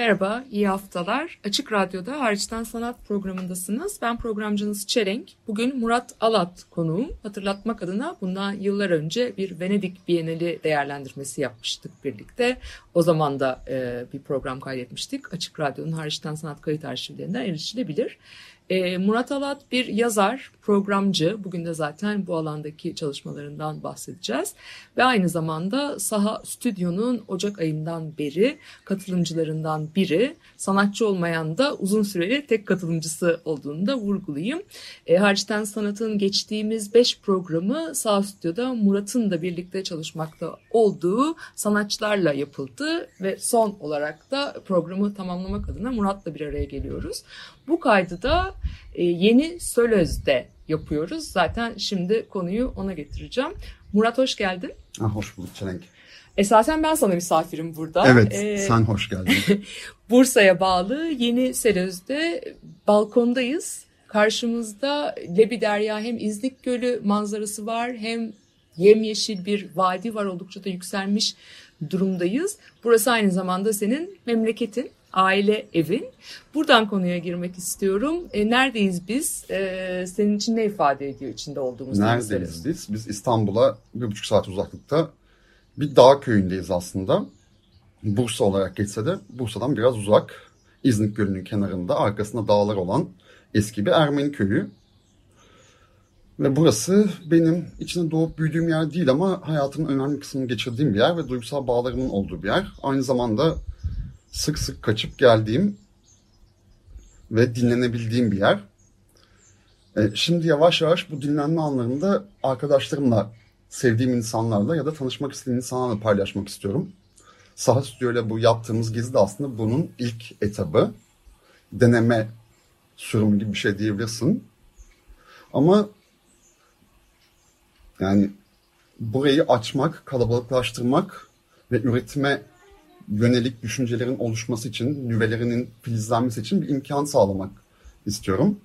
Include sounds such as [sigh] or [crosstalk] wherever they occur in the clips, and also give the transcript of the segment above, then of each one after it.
Merhaba, iyi haftalar. Açık Radyo'da Hariçten Sanat programındasınız. Ben programcınız Çelenk. Bugün Murat Alat konuğum. Hatırlatmak adına bundan yıllar önce bir Venedik Bienali değerlendirmesi yapmıştık birlikte. O zaman da e, bir program kaydetmiştik. Açık Radyo'nun Hariçten Sanat kayıt arşivlerinden erişilebilir. E, Murat Alat bir yazar, programcı. Bugün de zaten bu alandaki çalışmalarından bahsedeceğiz. Ve aynı zamanda Saha Stüdyo'nun Ocak ayından beri katılımcılarından biri. Sanatçı olmayan da uzun süreli tek katılımcısı olduğunu da vurgulayayım. E, hariçten Sanat'ın geçtiğimiz 5 programı Saha Stüdyo'da Murat'ın da birlikte çalışmakta olduğu sanatçılarla yapıldı. Ve son olarak da programı tamamlamak adına Murat'la bir araya geliyoruz. Bu kaydı da e, yeni Sölöz'de yapıyoruz. Zaten şimdi konuyu ona getireceğim. Murat hoş geldin. Ha, hoş bulduk Çelenk. Esasen ben sana misafirim burada. Evet, Ee, sen hoş geldin. [laughs] Bursa'ya bağlı Yeni Selöz'de balkondayız. Karşımızda Lebi Derya hem İznik Gölü manzarası var hem yemyeşil bir vadi var oldukça da yükselmiş durumdayız. Burası aynı zamanda senin memleketin, aile evin. Buradan konuya girmek istiyorum. E, neredeyiz biz? E, senin için ne ifade ediyor içinde olduğumuz? Neredeyiz biz? Biz İstanbul'a bir buçuk saat uzaklıkta bir dağ köyündeyiz aslında. Bursa olarak geçse de Bursa'dan biraz uzak. İznik Gölü'nün kenarında arkasında dağlar olan eski bir Ermeni köyü. Ve burası benim içinde doğup büyüdüğüm yer değil ama hayatımın önemli kısmını geçirdiğim bir yer ve duygusal bağlarımın olduğu bir yer. Aynı zamanda sık sık kaçıp geldiğim ve dinlenebildiğim bir yer. E, Şimdi yavaş yavaş bu dinlenme anlarında arkadaşlarımla, sevdiğim insanlarla ya da tanışmak istediğim insanlarla paylaşmak istiyorum. Saha Stüdyo ile bu yaptığımız gezi de aslında bunun ilk etabı. Deneme sürümü gibi bir şey diyebilirsin. Ama yani burayı açmak, kalabalıklaştırmak ve üretime yönelik düşüncelerin oluşması için, nüvelerinin filizlenmesi için bir imkan sağlamak istiyorum.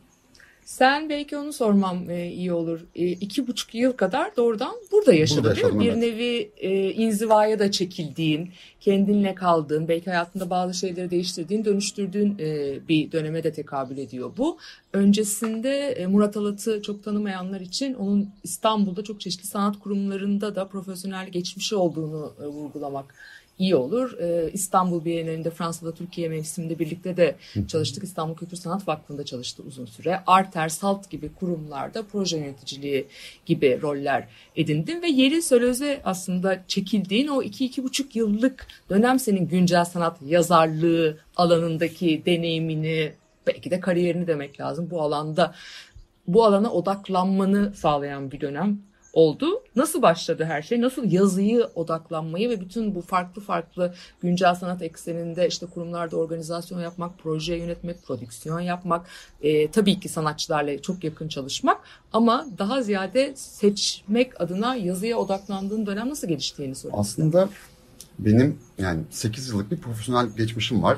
Sen belki onu sormam e, iyi olur. E, iki buçuk yıl kadar doğrudan burada yaşadın Burada değil mi? yaşadım, Bir evet. nevi e, inzivaya da çekildiğin, kendinle kaldığın, belki hayatında bazı şeyleri değiştirdiğin, dönüştürdüğün e, bir döneme de tekabül ediyor bu. Öncesinde e, Murat Alat'ı çok tanımayanlar için onun İstanbul'da çok çeşitli sanat kurumlarında da profesyonel geçmişi olduğunu e, vurgulamak iyi olur. Ee, İstanbul Bienalinde Fransa'da Türkiye mevsiminde birlikte de çalıştık. İstanbul Kültür Sanat Vakfı'nda çalıştı uzun süre. Arter, Salt gibi kurumlarda proje yöneticiliği gibi roller edindin ve yeri Sölöz'e aslında çekildiğin o iki iki buçuk yıllık dönem senin güncel sanat yazarlığı alanındaki deneyimini belki de kariyerini demek lazım bu alanda bu alana odaklanmanı sağlayan bir dönem oldu. Nasıl başladı her şey? Nasıl yazıyı odaklanmayı ve bütün bu farklı farklı güncel sanat ekseninde işte kurumlarda organizasyon yapmak, proje yönetmek, prodüksiyon yapmak, e, tabii ki sanatçılarla çok yakın çalışmak ama daha ziyade seçmek adına yazıya odaklandığın dönem nasıl geliştiğini soruyorum. Aslında benim yani 8 yıllık bir profesyonel geçmişim var.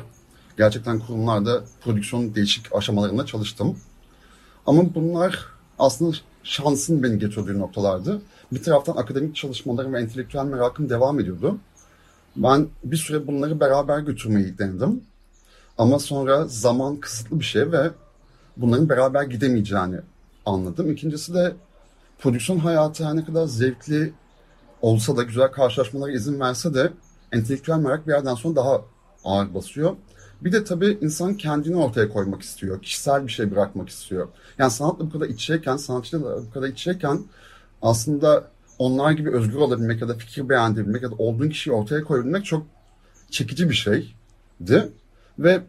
Gerçekten kurumlarda prodüksiyon değişik aşamalarında çalıştım. Ama bunlar aslında şansın beni getirdiği noktalardı. Bir taraftan akademik çalışmalarım ve entelektüel merakım devam ediyordu. Ben bir süre bunları beraber götürmeyi denedim. Ama sonra zaman kısıtlı bir şey ve bunların beraber gidemeyeceğini anladım. İkincisi de prodüksiyon hayatı her ne kadar zevkli olsa da güzel karşılaşmalara izin verse de entelektüel merak bir yerden sonra daha ağır basıyor. Bir de tabii insan kendini ortaya koymak istiyor. Kişisel bir şey bırakmak istiyor. Yani sanatla bu kadar içeyken, sanatçıyla bu kadar içeyken aslında onlar gibi özgür olabilmek ya da fikir beğendirebilmek ya da olduğun kişiyi ortaya koyabilmek çok çekici bir şeydi. Ve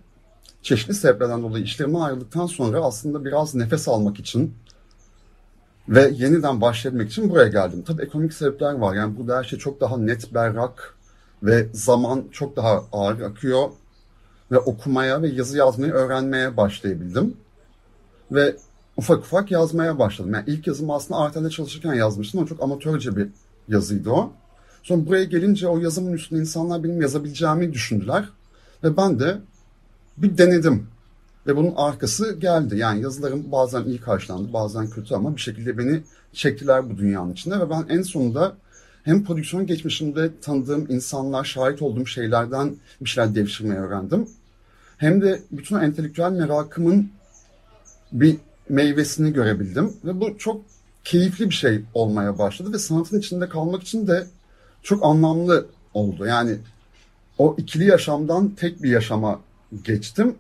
çeşitli sebeplerden dolayı işlerimden ayrıldıktan sonra aslında biraz nefes almak için ve yeniden başlayabilmek için buraya geldim. Tabii ekonomik sebepler var. Yani burada her şey çok daha net, berrak ve zaman çok daha ağır akıyor. Ve okumaya ve yazı yazmayı öğrenmeye başlayabildim. Ve ufak ufak yazmaya başladım. Yani ilk yazımı aslında Artel'de çalışırken yazmıştım ama çok amatörce bir yazıydı o. Sonra buraya gelince o yazımın üstüne insanlar benim yazabileceğimi düşündüler. Ve ben de bir denedim. Ve bunun arkası geldi. Yani yazılarım bazen iyi karşılandı, bazen kötü ama bir şekilde beni çektiler bu dünyanın içinde. Ve ben en sonunda hem prodüksiyon geçmişimde tanıdığım insanlar, şahit olduğum şeylerden bir şeyler devşirmeyi öğrendim. Hem de bütün entelektüel merakımın bir meyvesini görebildim. Ve bu çok keyifli bir şey olmaya başladı. Ve sanatın içinde kalmak için de çok anlamlı oldu. Yani o ikili yaşamdan tek bir yaşama geçtim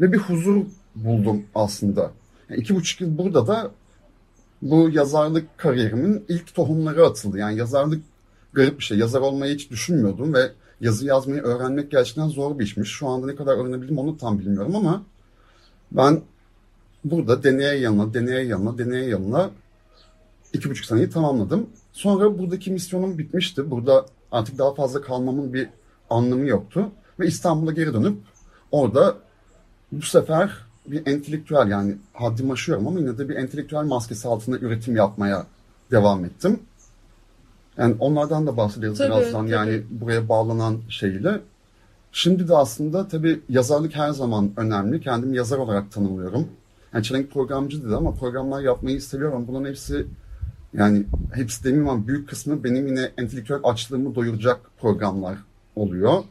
ve bir huzur buldum aslında. Yani iki buçuk yıl burada da bu yazarlık kariyerimin ilk tohumları atıldı. Yani yazarlık garip bir şey. Yazar olmayı hiç düşünmüyordum ve yazı yazmayı öğrenmek gerçekten zor bir işmiş. Şu anda ne kadar öğrenebildim onu tam bilmiyorum ama ben burada deneye yanına, deneye yanına, deneye yanına iki buçuk seneyi tamamladım. Sonra buradaki misyonum bitmişti. Burada artık daha fazla kalmamın bir anlamı yoktu. Ve İstanbul'a geri dönüp orada bu sefer bir entelektüel yani haddim aşıyorum ama yine de bir entelektüel maskesi altında üretim yapmaya devam ettim. Yani onlardan da bahsederiz Tabii, birazdan tabii. yani buraya bağlanan şeyle. Şimdi de aslında tabii yazarlık her zaman önemli. Kendimi yazar olarak tanımlıyorum. Yani çelenk programcı dedi ama programlar yapmayı seviyorum. Bunların hepsi yani hepsi demeyeyim ama büyük kısmı benim yine entelektüel açlığımı doyuracak programlar oluyor.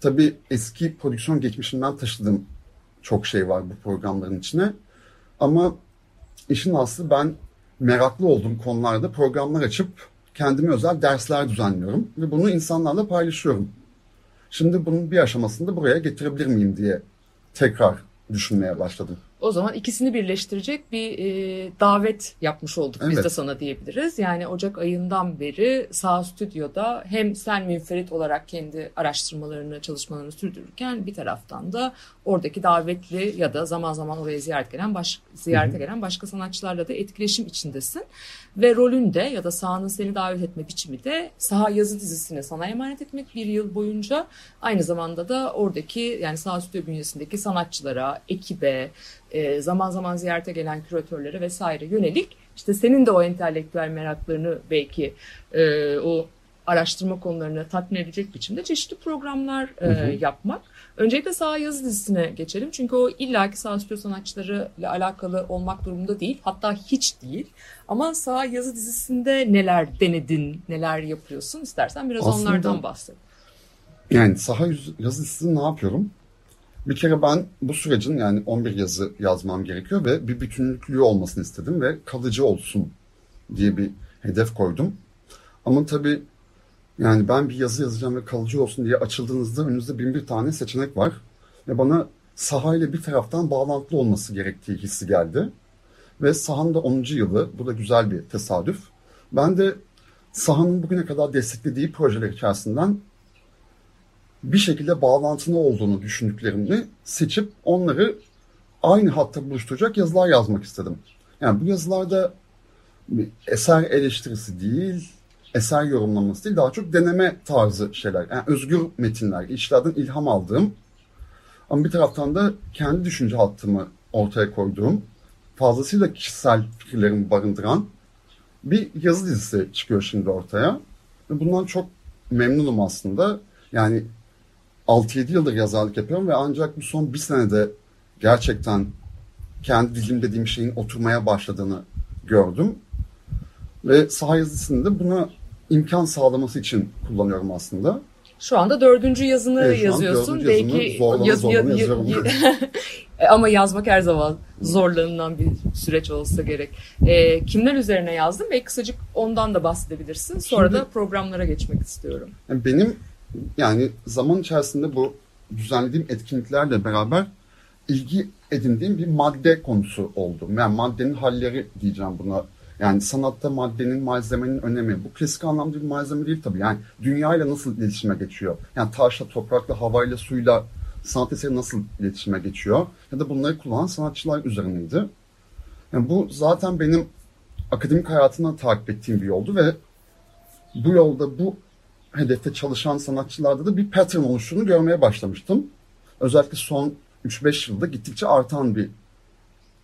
Tabii eski prodüksiyon geçmişimden taşıdığım çok şey var bu programların içine. Ama işin aslı ben meraklı olduğum konularda programlar açıp kendime özel dersler düzenliyorum ve bunu insanlarla paylaşıyorum. Şimdi bunun bir aşamasını da buraya getirebilir miyim diye tekrar düşünmeye başladım. O zaman ikisini birleştirecek bir e, davet yapmış olduk biz Evet. de sana diyebiliriz. Yani Ocak ayından beri Sağ Stüdyo'da hem sen münferit olarak kendi araştırmalarını, çalışmalarını sürdürürken bir taraftan da oradaki davetli ya da zaman zaman oraya ziyaret gelen baş, ziyarete gelen başka sanatçılarla da etkileşim içindesin. Ve rolün de ya da sahanın seni davet etme biçimi de saha yazı dizisini sana emanet etmek bir yıl boyunca. Aynı zamanda da oradaki yani Sağ Stüdyo bünyesindeki sanatçılara, ekibe, e, zaman zaman ziyarete gelen küratörlere vesaire yönelik işte senin de o entelektüel meraklarını belki e, o araştırma konularını tatmin edecek biçimde çeşitli programlar e, yapmak. Öncelikle sağ yazı dizisine geçelim. Çünkü o illaki sağ stüdyo sanatçılarıyla alakalı olmak durumunda değil. Hatta hiç değil. Ama sağ yazı dizisinde neler denedin, neler yapıyorsun istersen biraz Aslında- onlardan bahset. Yani saha yazı dizisi ne yapıyorum? Bir kere ben bu sürecin yani 11 yazı yazmam gerekiyor ve bir bütünlüklüğü olmasını istedim ve kalıcı olsun diye bir hedef koydum. Ama tabii yani ben bir yazı yazacağım ve kalıcı olsun diye açıldığınızda önünüzde bin bir tane seçenek var. Ve bana sahayla bir taraftan bağlantılı olması gerektiği hissi geldi. Ve sahanın da 10. yılı, bu da güzel bir tesadüf. Ben de sahanın bugüne kadar desteklediği projeler içerisinden bir şekilde bağlantılı olduğunu düşündüklerimi seçip onları aynı hatta buluşturacak yazılar yazmak istedim. Yani bu yazılarda eser eleştirisi değil, eser yorumlaması değil, daha çok deneme tarzı şeyler. Yani özgür metinler, işlerden ilham aldığım ama bir taraftan da kendi düşünce hattımı ortaya koyduğum, fazlasıyla kişisel fikirlerimi barındıran bir yazı dizisi çıkıyor şimdi ortaya. Bundan çok memnunum aslında. Yani 6-7 yıldır yazarlık yapıyorum ve ancak bu son bir senede gerçekten kendi dilim dediğim şeyin oturmaya başladığını gördüm. Ve saha yazısını da buna imkan sağlaması için kullanıyorum aslında. Şu anda dördüncü yazını Evet, yazıyorsun. dördüncü yazımı Belki zorlana zorlana yazıyorum. [laughs] E, Ama yazmak her zaman zorlanılan bir süreç olsa gerek. E, kimler üzerine yazdın? Belki kısacık ondan da bahsedebilirsin. Sonra Şimdi- da programlara geçmek istiyorum. Yani benim yani zaman içerisinde bu düzenlediğim etkinliklerle beraber ilgi edindiğim bir madde konusu oldu. Yani maddenin halleri diyeceğim buna. Yani sanatta maddenin, malzemenin önemi. Bu klasik anlamda bir malzeme değil tabii. Yani dünyayla nasıl iletişime geçiyor? Yani taşla, toprakla, havayla, suyla sanat eseri nasıl iletişime geçiyor ya da bunları kullanan sanatçılar üzerineydi. Yani bu zaten benim akademik hayatımda takip ettiğim bir yoldu ve bu yolda bu hedefte çalışan sanatçılarda da bir pattern oluştuğunu görmeye başlamıştım. Özellikle son 3-5 yılda gittikçe artan bir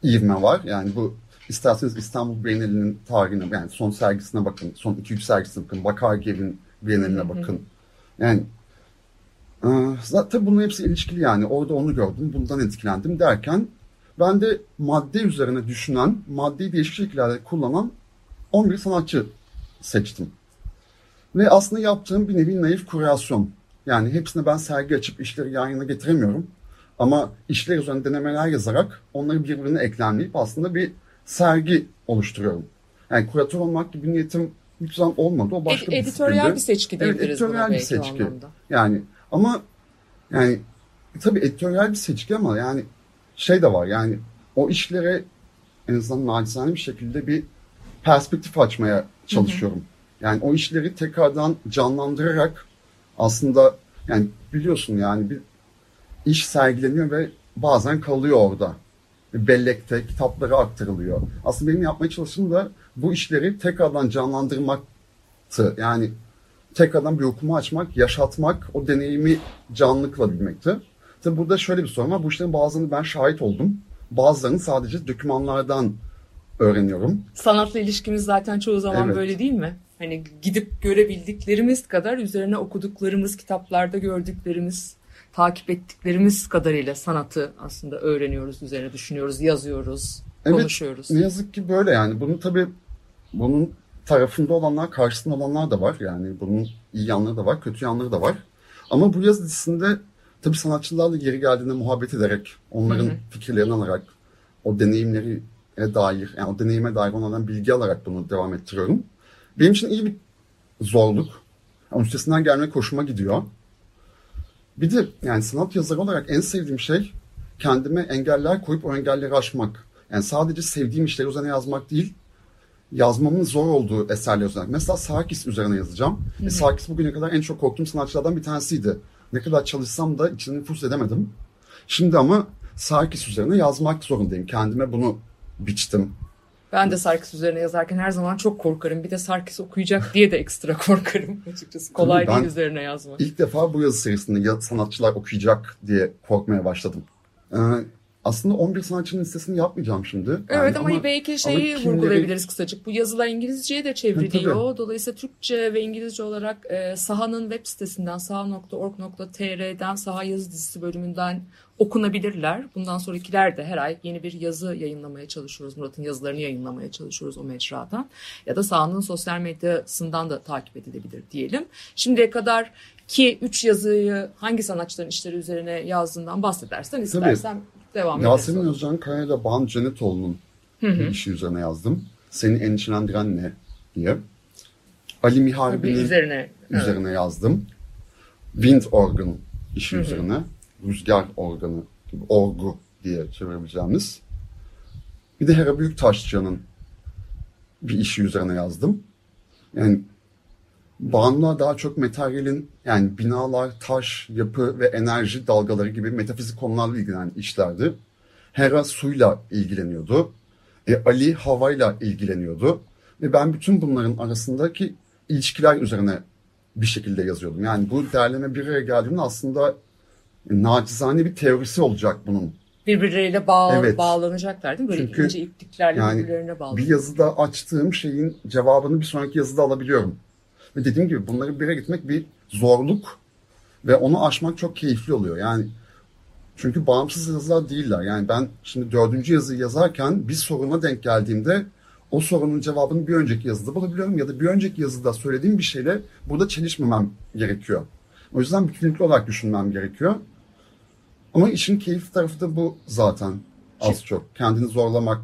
ivme var. Yani bu isterseniz İstanbul Bienalinin tarihine yani son sergisine bakın, son 2-3 sergisine bakın, Bakargev'in Bienali'ne bakın. Yani e, zaten bunun hepsi ilişkili yani. Orada onu gördüm, bundan etkilendim derken ben de madde üzerine düşünen, maddeyi değişik şekillerde kullanan 11 sanatçı seçtim. Ve aslında yaptığım bir nevi naif kurasyon. Yani hepsine ben sergi açıp işleri yan yana getiremiyorum. Ama işler üzerine denemeler yazarak onları birbirine eklemleyip aslında bir sergi oluşturuyorum. Yani kuratör olmak gibi niyetim hiç zaman olmadı. O başka Ed- editoryal disiplinde. bir seçki Evet, diyebiliriz buna editoryal bir seçki. Yani ama yani tabii editoryal bir seçki ama yani şey de var yani o işlere en azından nacizane bir şekilde bir perspektif açmaya çalışıyorum. Yani o işleri tekrardan canlandırarak aslında yani biliyorsun yani bir iş sergileniyor ve bazen kalıyor orada. Bellekte, kitaplara aktarılıyor. Aslında benim yapmaya çalıştığım da bu işleri tekrardan canlandırmaktı. Yani tekrardan bir okuma açmak, yaşatmak, o deneyimi canlı kılabilmekti. Tabi burada şöyle bir sorun var. Bu işlerin bazılarını ben şahit oldum. Bazılarını sadece dokümanlardan öğreniyorum. Sanatla ilişkimiz zaten çoğu zaman Evet. böyle değil mi? Hani gidip görebildiklerimiz kadar üzerine okuduklarımız, kitaplarda gördüklerimiz, takip ettiklerimiz kadarıyla sanatı aslında öğreniyoruz, üzerine düşünüyoruz, yazıyoruz, Evet, konuşuyoruz. Ne yazık ki böyle yani. Bunun tabii bunun tarafında olanlar, karşısında olanlar da var. Yani bunun iyi yanları da var, kötü yanları da var. Ama bu yazı dizisinde tabii sanatçılarla geri geldiğinde muhabbet ederek, onların fikirlerini alarak, o deneyimleri dair, yani o deneyime dair onlardan bilgi alarak bunu devam ettiriyorum. Benim için iyi bir zorluk. Ama üstesinden gelmek hoşuma gidiyor. Bir de yani sanat yazarı olarak en sevdiğim şey kendime engeller koyup o engelleri aşmak. Yani sadece sevdiğim işleri üzerine yazmak değil, yazmamın zor olduğu eserler üzerine. Mesela Sarkis üzerine yazacağım. E, Sarkis bugüne kadar en çok korktuğum sanatçılardan bir tanesiydi. Ne kadar çalışsam da içini nüfus edemedim. Şimdi ama Sarkis üzerine yazmak zorundayım. Kendime bunu biçtim. Ben de Sarkis üzerine yazarken her zaman çok korkarım. Bir de Sarkis okuyacak diye de ekstra [laughs] korkarım açıkçası. Kolay değil üzerine yazmak. İlk defa bu yazı serisinde sanatçılar okuyacak diye korkmaya başladım. Ee, aslında 11 sanatçının listesini yapmayacağım şimdi. Evet Yani ama, belki şeyi kimleri- vurgulayabiliriz kısacık. Bu yazılar İngilizceye de çevriliyor. Tabii, Dolayısıyla Türkçe ve İngilizce olarak e, Saha'nın web sitesinden saha.org.tr'den Saha yazı dizisi bölümünden okunabilirler. Bundan sonrakiler de her ay yeni bir yazı yayınlamaya çalışıyoruz. Murat'ın yazılarını yayınlamaya çalışıyoruz o mecradan. Ya da Saha'nın sosyal medyasından da takip edilebilir diyelim. Şimdiye kadar ki üç yazıyı hangi sanatçıların işleri üzerine yazdığından bahsedersen istersen devam ederiz. Yasemin Özcan Kaya ile Ban Cenetoğlu'nun bir işi üzerine yazdım. Seni endişelendiren ne diye. Ali Miharbi'nin üzerine üzerine yazdım. Wind organ işi üzerine. Rüzgar organı, gibi orgu diye çevirebileceğimiz. Bir de Hera Büyüktaşçı'nın bir işi üzerine yazdım. Yani Banu'la daha çok materyalin yani binalar, taş, yapı ve enerji dalgaları gibi metafizik konularla ilgilenen işlerdi. Hera suyla ilgileniyordu. E, Ali havayla ilgileniyordu. Ve ben bütün bunların arasındaki ilişkiler üzerine bir şekilde yazıyordum. Yani bu derleme bir araya geldiğinde aslında nacizane bir teorisi olacak bunun. birbirleriyle bağ, Evet. bağlanacaklar değil mi? Böyle Çünkü ince ipliklerle Yani birbirlerine bir bağlanacak. yazıda açtığım şeyin cevabını bir sonraki yazıda alabiliyorum. Ve dediğim gibi bunları bir araya gitmek bir zorluk ve onu aşmak çok keyifli oluyor. Yani çünkü bağımsız yazılar değiller. Yani ben şimdi dördüncü yazıyı yazarken bir soruna denk geldiğimde o sorunun cevabını bir önceki yazıda bulabiliyorum ya da bir önceki yazıda söylediğim bir şeyle burada çelişmemem gerekiyor. O yüzden bütünlüklü olarak düşünmem gerekiyor. Ama işin keyif tarafı da bu zaten az çok. Kendini zorlamak,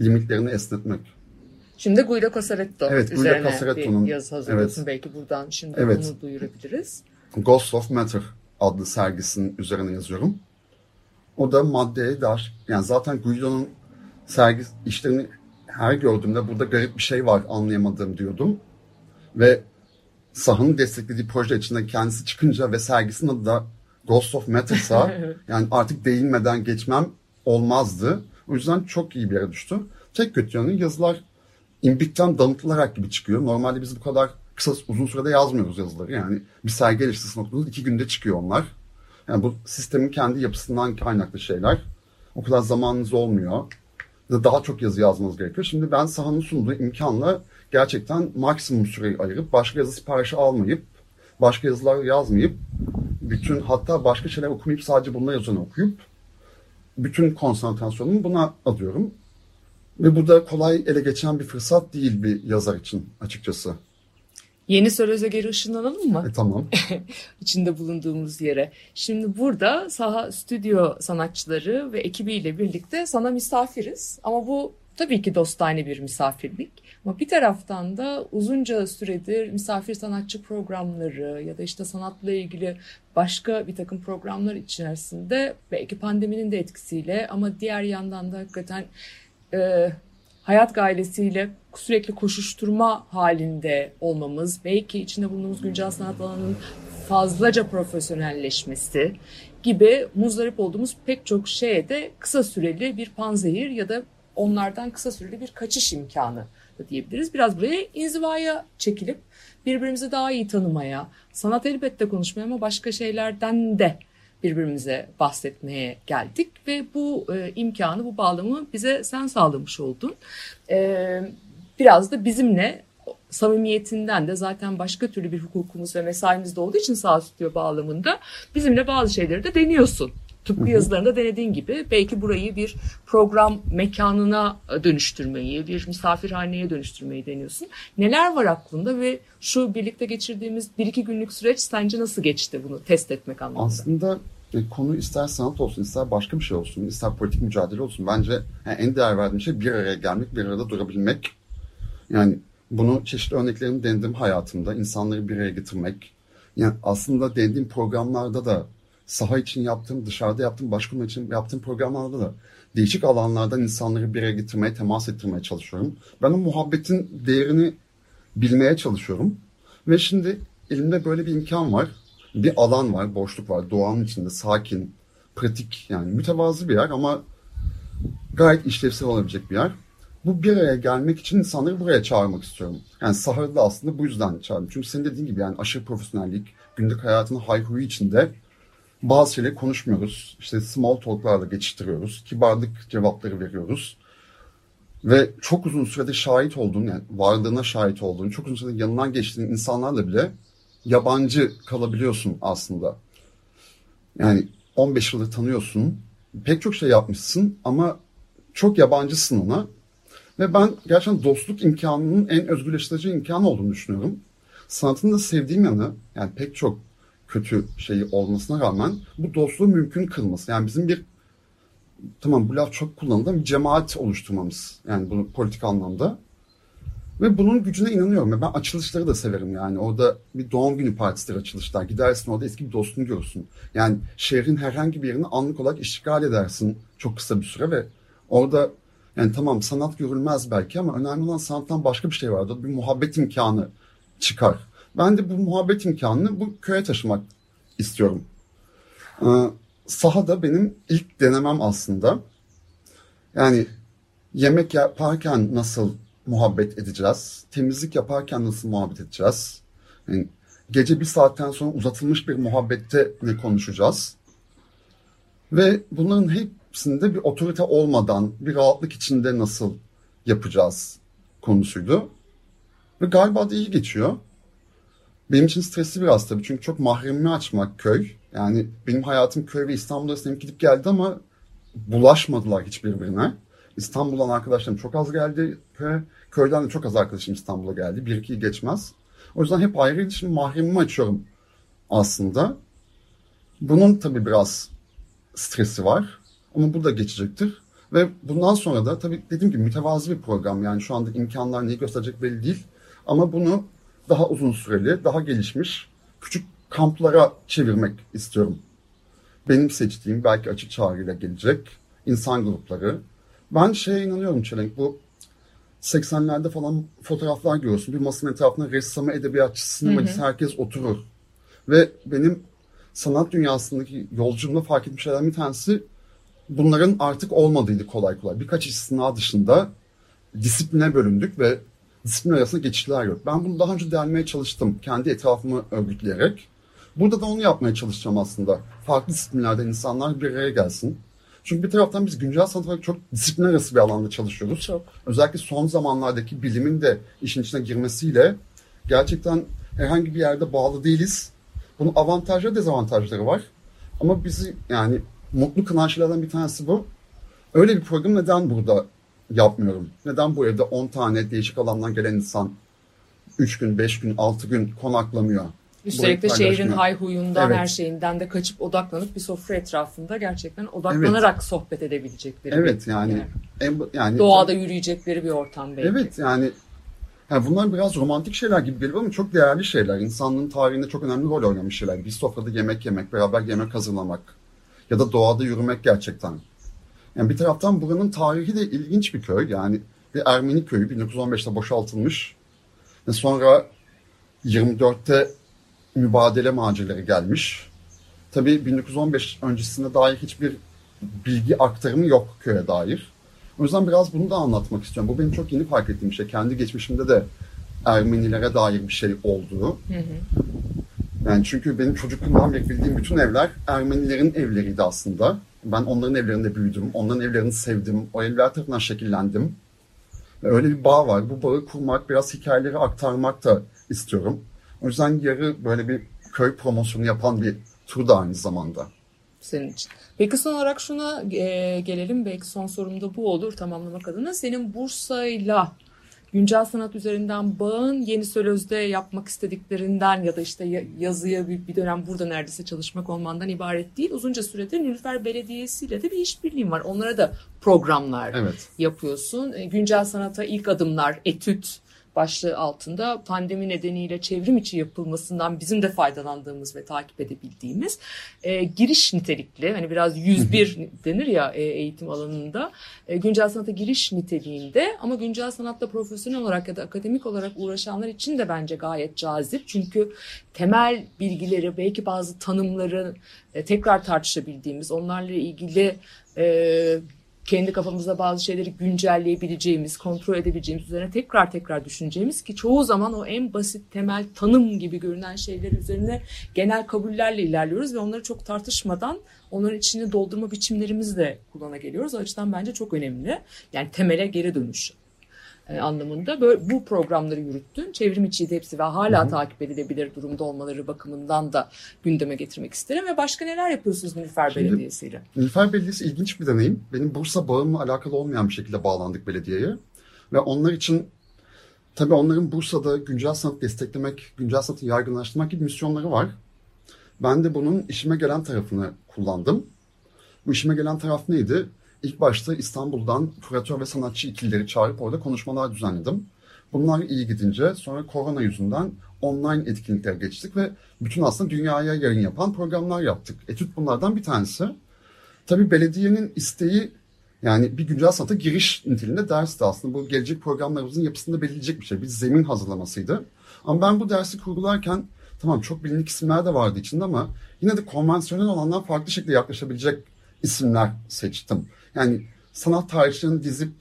limitlerini esnetmek. Şimdi Guido Casaretto Evet, Guido üzerine Casaretto'nun- bir yazı hazırlıyorsun. evet. Belki buradan şimdi Evet. bunu duyurabiliriz. Ghost of Matter adlı sergisinin üzerine yazıyorum. O da maddeye dair, yani zaten Guido'nun sergi işlerini her gördüğümde burada garip bir şey var anlayamadığım diyordum. Ve Saha'nın desteklediği proje içinde kendisi çıkınca ve sergisinin adı da Ghost of Matter'sa [laughs] yani artık değinmeden geçmem olmazdı. O yüzden çok iyi bir yere düştü. Tek kötü yanı yazılar imbikten damıtılarak gibi çıkıyor. Normalde biz bu kadar kısa uzun sürede yazmıyoruz yazıları. Yani bir sergi eleştirisi noktasında iki günde çıkıyor onlar. Yani bu sistemin kendi yapısından kaynaklı şeyler. O kadar zamanınız olmuyor. Daha çok yazı yazmanız gerekiyor. Şimdi ben sahanın sunduğu imkanla gerçekten maksimum süreyi ayırıp başka yazı siparişi almayıp başka yazılar yazmayıp bütün hatta başka şeyler okumayıp sadece bununla yazanı okuyup bütün konsantrasyonumu buna adıyorum. Ve bu da kolay ele geçen bir fırsat değil bir yazar için açıkçası. Yeni Söröz'e geri ışınlanalım mı? E tamam. [laughs] içinde bulunduğumuz yere. Şimdi burada saha stüdyo sanatçıları ve ekibiyle birlikte sana misafiriz. Ama bu tabii ki dostane bir misafirlik. Ama bir taraftan da uzunca süredir misafir sanatçı programları ya da işte sanatla ilgili başka bir takım programlar içerisinde belki pandeminin de etkisiyle ama diğer yandan da hakikaten e, hayat gailesiyle sürekli koşuşturma halinde olmamız, belki içinde bulunduğumuz güncel sanat alanının fazlaca profesyonelleşmesi gibi muzdarip olduğumuz pek çok şeye de kısa süreli bir panzehir ya da onlardan kısa süreli bir kaçış imkanı da diyebiliriz. Biraz buraya inzivaya çekilip birbirimizi daha iyi tanımaya, sanat elbette konuşmaya ama başka şeylerden de birbirimize bahsetmeye geldik ve bu e, imkanı, bu bağlamı bize sen sağlamış oldun. E, biraz da bizimle samimiyetinden de zaten başka türlü bir hukukumuz ve mesaimiz de olduğu için sağ stüdyo bağlamında bizimle bazı şeyleri de deniyorsun. Tıpkı yazılarında denediğin gibi belki burayı bir program mekanına dönüştürmeyi, bir misafirhaneye dönüştürmeyi deniyorsun. Neler var aklında ve şu birlikte geçirdiğimiz bir iki günlük süreç sence nasıl geçti bunu test etmek anlamında? Aslında e, konu ister sanat olsun, ister başka bir şey olsun, ister politik mücadele olsun. Bence yani en değer verdiğim şey bir araya gelmek, bir arada durabilmek. Yani bunu çeşitli örneklerini denedim hayatımda. insanları bir araya getirmek. Yani aslında denediğim programlarda da saha için yaptığım, dışarıda yaptığım, konu için yaptığım programlarda da değişik alanlardan insanları bir araya getirmeye, temas ettirmeye çalışıyorum. Ben o muhabbetin değerini bilmeye çalışıyorum. Ve şimdi elimde böyle bir imkan var. Bir alan var, boşluk var. Doğanın içinde sakin, pratik yani mütevazı bir yer ama gayet işlevsel olabilecek bir yer. Bu bir araya gelmek için insanları buraya çağırmak istiyorum. Yani Sahara'da da aslında bu yüzden çağırdım. Çünkü senin dediğin gibi yani aşırı profesyonellik, günlük hayatının hayhuyu içinde bazı şeyleri konuşmuyoruz. İşte small talk'larla geçiştiriyoruz. Kibarlık cevapları veriyoruz. Ve çok uzun sürede şahit olduğun, yani varlığına şahit olduğun, çok uzun sürede yanından geçtiğin insanlarla bile yabancı kalabiliyorsun aslında. Yani 15 yıldır tanıyorsun, pek çok şey yapmışsın ama çok yabancısın ona. Ve ben gerçekten dostluk imkanının en özgürleştirici imkanı olduğunu düşünüyorum. Sanatın da sevdiğim yanı, yani pek çok kötü şeyi olmasına rağmen bu dostluğu mümkün kılması. Yani bizim bir tamam bu laf çok kullanıldı bir cemaat oluşturmamız. Yani bunu politik anlamda. Ve bunun gücüne inanıyorum. Ben açılışları da severim yani. Orada bir doğum günü partisidir açılışlar. Gidersin orada eski bir dostunu görürsün. Yani şehrin herhangi bir yerini anlık olarak işgal edersin çok kısa bir süre ve orada yani tamam sanat görülmez belki ama önemli olan sanattan başka bir şey vardır. Bir muhabbet imkanı çıkar. Ben de bu muhabbet imkanını bu köye taşımak istiyorum. Ee, sahada benim ilk denemem aslında. Yani yemek yaparken nasıl muhabbet edeceğiz? Temizlik yaparken nasıl muhabbet edeceğiz? Yani gece bir saatten sonra uzatılmış bir muhabbette ne konuşacağız? Ve bunların hepsinde bir otorite olmadan bir rahatlık içinde nasıl yapacağız konusuydu. Ve galiba da iyi geçiyor. Benim için stresli biraz tabii çünkü çok mahremimi açmak köy. Yani benim hayatım köy ve İstanbul arasında gidip geldi ama bulaşmadılar hiçbirbirine. İstanbul'dan arkadaşlarım çok az geldi köye. Köyden de çok az arkadaşım İstanbul'a geldi. Bir iki geçmez. O yüzden hep ayrıydı. Şimdi mahremimi açıyorum aslında. Bunun tabii biraz stresi var. Ama bu da geçecektir. Ve bundan sonra da tabii dediğim gibi mütevazı bir program. Yani şu anda imkanlar neyi gösterecek belli değil. Ama bunu daha uzun süreli, daha gelişmiş küçük kamplara çevirmek istiyorum. Benim seçtiğim belki açık çağrıyla gelecek insan grupları. Ben şeye inanıyorum Çelenk bu 80'lerde falan fotoğraflar görüyorsun. Bir masanın etrafında ressamı, edebiyatçı, sinemacısı herkes oturur. Ve benim sanat dünyasındaki yolculuğumda fark etmiş şeylerden bir tanesi bunların artık olmadığıydı kolay kolay. Birkaç istisna dışında disipline bölündük ve disiplin arasında geçişler yok. Ben bunu daha önce delmeye çalıştım kendi etrafımı örgütleyerek. Burada da onu yapmaya çalışacağım aslında. Farklı disiplinlerden insanlar bir araya gelsin. Çünkü bir taraftan biz güncel sanat olarak çok disiplin arası bir alanda çalışıyoruz. Çok. Özellikle son zamanlardaki bilimin de işin içine girmesiyle gerçekten herhangi bir yerde bağlı değiliz. Bunun avantajları dezavantajları var. Ama bizi yani mutlu kılan şeylerden bir tanesi bu. Öyle bir program neden burada yapmıyorum? Neden bu evde 10 tane değişik alandan gelen insan 3 gün, 5 gün, 6 gün konaklamıyor? Üstelik de şehrin hayhuyundan, Evet. her şeyinden de kaçıp odaklanıp bir sofra etrafında gerçekten odaklanarak sohbet edebilecekleri. Evet bir yani en, yani Doğada yürüyecekleri bir ortam belki. Evet yani yani bunlar biraz romantik şeyler gibi geliyor ama çok değerli şeyler. İnsanlığın tarihinde çok önemli rol oynamış şeyler. Bir sofrada yemek yemek, beraber yemek hazırlamak ya da doğada yürümek gerçekten. Yani bir taraftan buranın tarihi de ilginç bir köy. Yani bir Ermeni köyü 1915'te boşaltılmış. Ve sonra 24'te mübadele macerleri gelmiş. Tabii 1915 öncesinde dair hiçbir bilgi aktarımı yok köye dair. O yüzden biraz bunu da anlatmak istiyorum. Bu benim çok yeni fark ettiğim bir şey. Kendi geçmişimde de Ermenilere dair bir şey olduğu. Yani çünkü benim çocukluğumdan beri bildiğim bütün evler Ermenilerin evleriydi aslında. Ben onların evlerinde büyüdüm. Onların evlerini sevdim. O evler tarafından şekillendim. Öyle bir bağ var. Bu bağı kurmak, biraz hikayeleri aktarmak da istiyorum. O yüzden yarı böyle bir köy promosyonu yapan bir tur da aynı zamanda. senin için. Peki son olarak şuna e, gelelim. Belki son sorum da bu olur tamamlamak adına. Senin Bursa'yla güncel sanat üzerinden bağın Yeni Sölöz'de yapmak istediklerinden ya da işte ya- yazıya bir, bir dönem burada neredeyse çalışmak olmandan ibaret değil. Uzunca süredir Nilüfer Belediyesi ile de bir işbirliğin var. Onlara da programlar Evet. yapıyorsun. E, güncel sanata ilk adımlar, etüt başlığı altında pandemi nedeniyle çevrim içi yapılmasından bizim de faydalandığımız ve takip edebildiğimiz e, giriş nitelikli hani biraz 101 denir ya e, eğitim alanında e, güncel sanata giriş niteliğinde. Ama güncel sanatla profesyonel olarak ya da akademik olarak uğraşanlar için de bence gayet cazip. Çünkü temel bilgileri belki bazı tanımları e, tekrar tartışabildiğimiz onlarla ilgili e, kendi kafamızda bazı şeyleri güncelleyebileceğimiz, kontrol edebileceğimiz, üzerine tekrar tekrar düşüneceğimiz ki çoğu zaman o en basit temel tanım gibi görünen şeyler üzerine genel kabullerle ilerliyoruz ve onları çok tartışmadan onların içini doldurma biçimlerimizi de kullana geliyoruz. O açıdan bence çok önemli. Yani temele geri dönüş anlamında böyle bu programları yürüttün. Çevrim içiydi hepsi ve hala takip edilebilir durumda olmaları bakımından da gündeme getirmek isterim. Ve başka neler yapıyorsunuz Nilüfer Şimdi- Belediyesi ile? Nilüfer Belediyesi ilginç bir deneyim. Benim Bursa bağımla alakalı olmayan bir şekilde bağlandık belediyeye. Ve onlar için tabii onların Bursa'da güncel sanat desteklemek, güncel sanatı yaygınlaştırmak gibi misyonları var. Ben de bunun işime gelen tarafını kullandım. Bu işime gelen taraf neydi? İlk başta İstanbul'dan kuratör ve sanatçı ikilileri çağırıp orada konuşmalar düzenledim. Bunlar iyi gidince sonra korona yüzünden online etkinliklere geçtik ve bütün aslında dünyaya yayın yapan programlar yaptık. Etüt bunlardan bir tanesi. Tabii belediyenin isteği yani bir güncel sanata giriş niteliğinde dersti aslında. Bu gelecek programlarımızın yapısında belirleyecek bir şey. Bir zemin hazırlamasıydı. Ama ben bu dersi kurgularken tamam çok bilindik isimler de vardı içinde ama yine de konvansiyonel olandan farklı şekilde yaklaşabilecek isimler seçtim. Yani sanat tarihçilerini dizip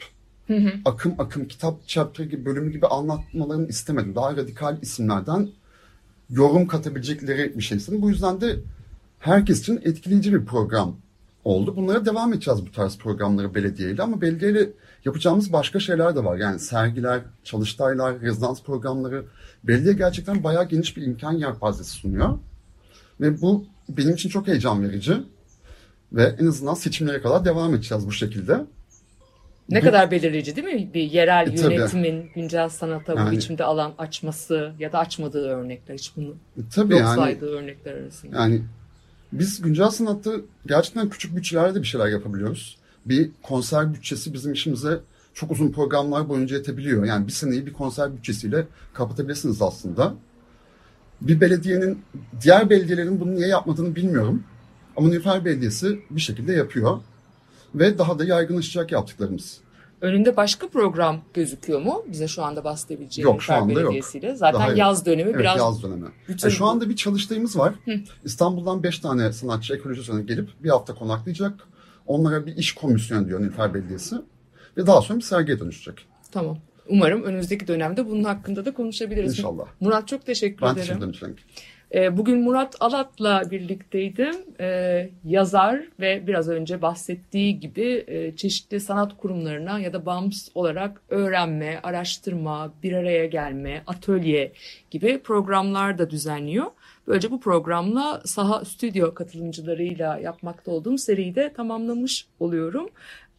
akım akım kitap chapter gibi bölümü gibi anlatmalarını istemedim. Daha radikal isimlerden yorum katabilecekleri bir şey istedim. Bu yüzden de herkes için etkileyici bir program oldu. Bunlara devam edeceğiz bu tarz programları belediyeyle ama belediyeyle yapacağımız başka şeyler de var. Yani sergiler, çalıştaylar, rezidans programları. Belediye gerçekten bayağı geniş bir imkan yelpazesi sunuyor. Ve bu benim için çok heyecan verici. Ve en azından seçimlere kadar devam edeceğiz bu şekilde. Ne Bu- kadar belirleyici değil mi? Bir yerel E, tabii. yönetimin güncel sanata bu Yani- biçimde alan açması ya da açmadığı örnekler. Hiç bunu E, Tabii yok yani saydığı örnekler arasında. Yani biz güncel sanatta gerçekten küçük bütçelerde de bir şeyler yapabiliyoruz. Bir konser bütçesi bizim işimize çok uzun programlar boyunca yetebiliyor. Yani bir seneyi bir konser bütçesiyle kapatabilirsiniz aslında. Bir belediyenin, diğer belediyelerin bunu niye yapmadığını bilmiyorum. Ama Nilüfer Belediyesi bir şekilde yapıyor. Ve daha da yaygınlaşacak yaptıklarımız. Önünde başka program gözüküyor mu? Bize şu anda bahsedebileceğin Yok, şu anda yok. Belediyesi'yle. Zaten Daha yok. yaz dönemi Evet biraz yaz dönemi. bütün E, şu anda bir çalıştayımız var. İstanbul'dan 5 tane sanatçı ekoloji sonu gelip bir hafta konaklayacak. Onlara bir iş komisyonu diyor Nilüfer Belediyesi. Ve daha sonra bir sergiye dönüşecek. Tamam. Umarım önümüzdeki dönemde bunun hakkında da konuşabiliriz. İnşallah. Murat çok teşekkür Ben ederim. teşekkür ederim Ee, Bugün Murat Alat'la birlikteydim. Ee, Yazar ve biraz önce bahsettiği gibi e, çeşitli sanat kurumlarına ya da bağımsız olarak öğrenme, araştırma, bir araya gelme, atölye gibi programlar da düzenliyor. Böylece bu programla saha stüdyo katılımcılarıyla yapmakta olduğum seriyi de tamamlamış oluyorum.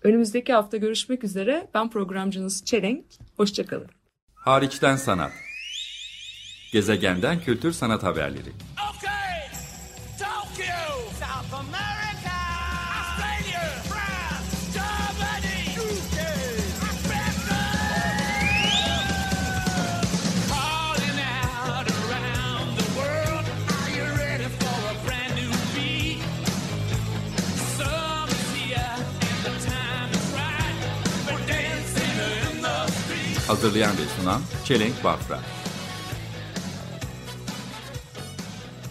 Önümüzdeki hafta görüşmek üzere. Ben programcınız Çelenk. Hoşçakalın. Hariçten sanat. Gezegenden kültür sanat haberleri. Okay, Tokyo, South America, Australia, France, Germany, UK, Calling out around the world, are you ready for a brand new beat? Summer's here and the time is right. We're dancing in the street. Hazırlayan ve sunan Çelenk Bafra.